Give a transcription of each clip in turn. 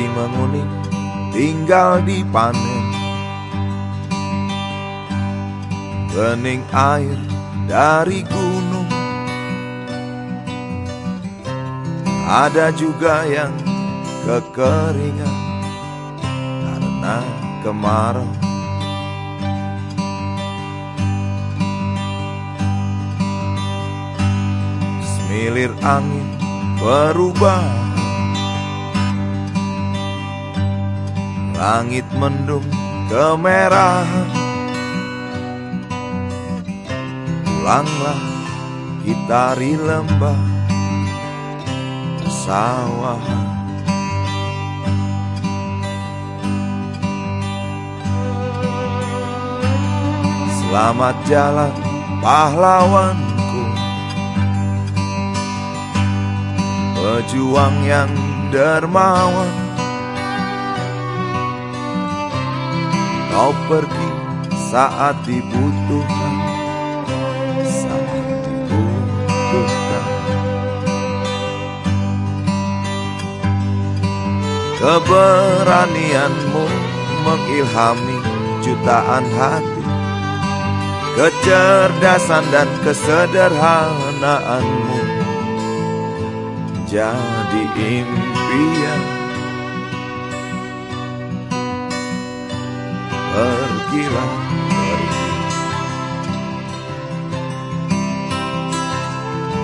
menguning tinggal di panen Bening air dari gunung. Ada juga yang kekeringan Karena kemarau. Semilir angin berubah Langit mendung kemerahan Pulanglah kita di lembah Sawahan Selamat jalan pahlawanku. Pejuang yang dermawan Kau pergi saat dibutuhkan Saat dibutuhkan. Keberanianmu mengilhami jutaan hati Kecerdasan dan kesederhanaanmu. Jadi impian Pergilah pergi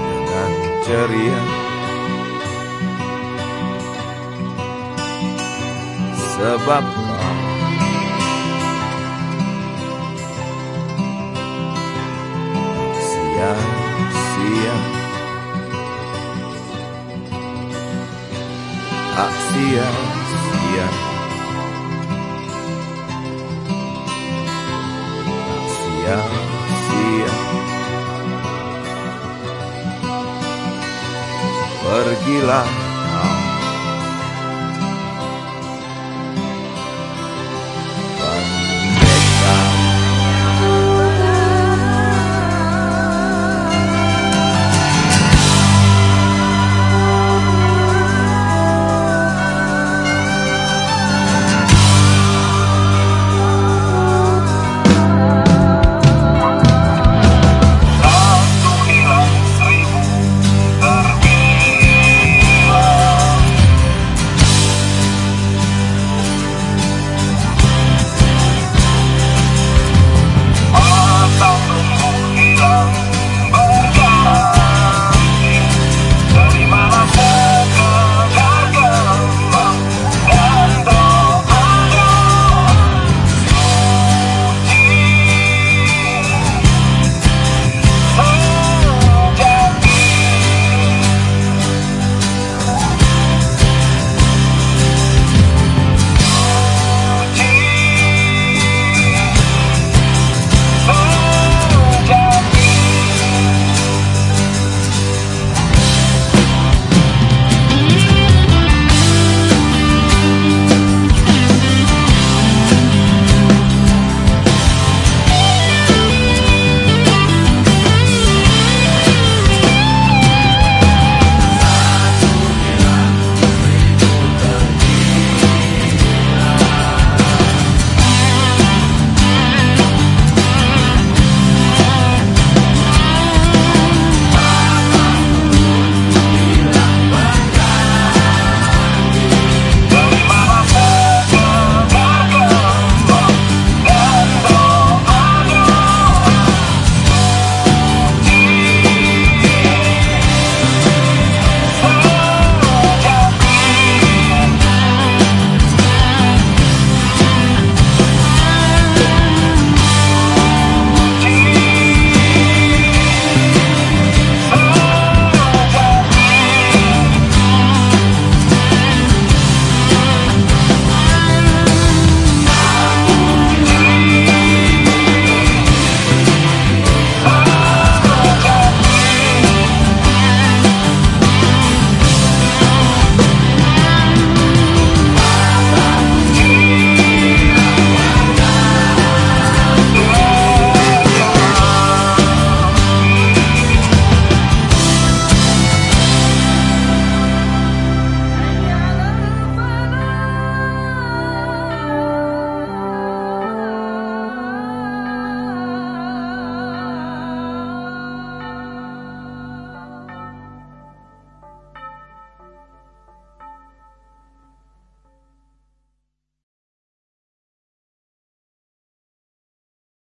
Dengan ceria. Sebab kau sia-sia. Tak sia-sia Tak sia-sia Pergilah